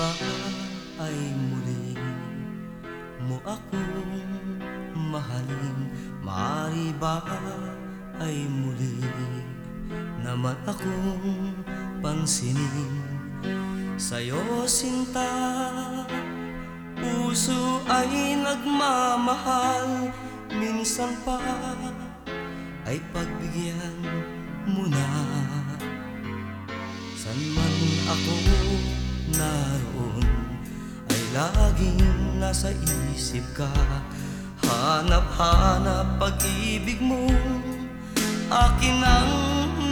baka ay muli? Mo akong mahalin Maari ba ay muli? Naman akong pansinin Sa'yo sinta, puso ay nagmamahal. Minsan pa ay pagbigyan mo na. San man ako naroon Ay laging nasa isip ka. Hanap-hanap pag-ibig mo Akin ang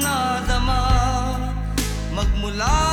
nadama. Magmula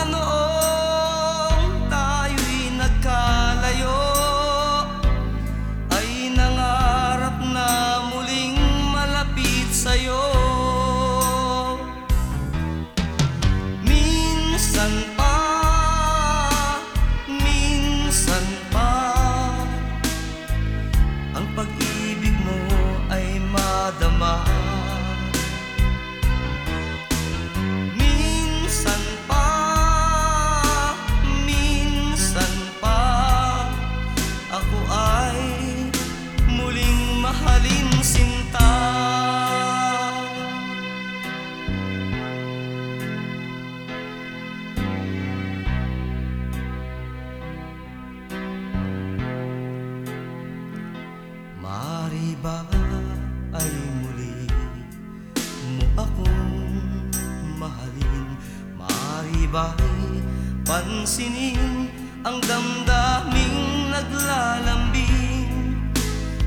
tibay Pansinin ang damdaming naglalambing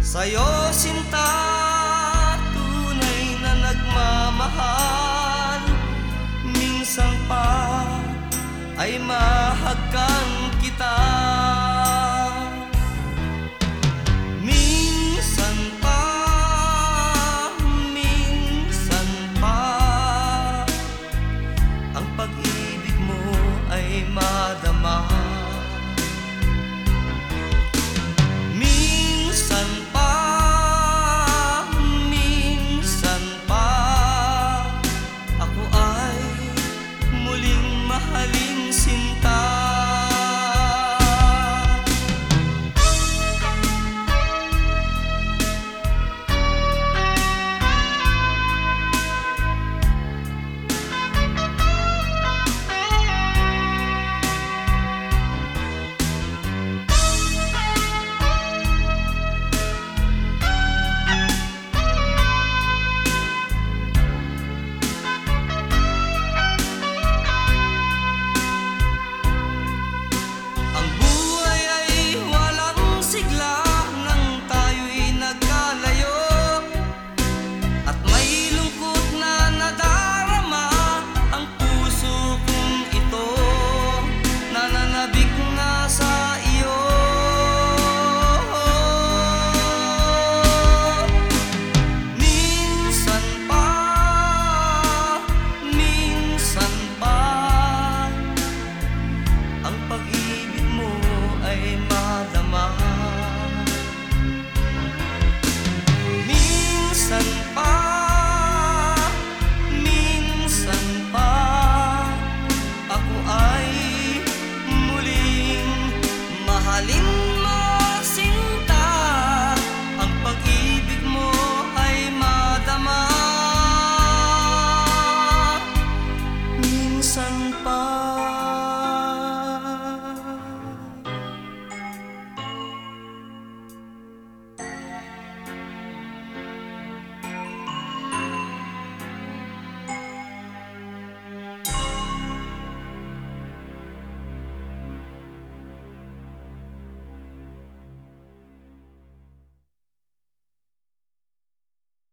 Sa'yo sinta tunay na nagmamahal. Minsan pa ay mahagkan kita.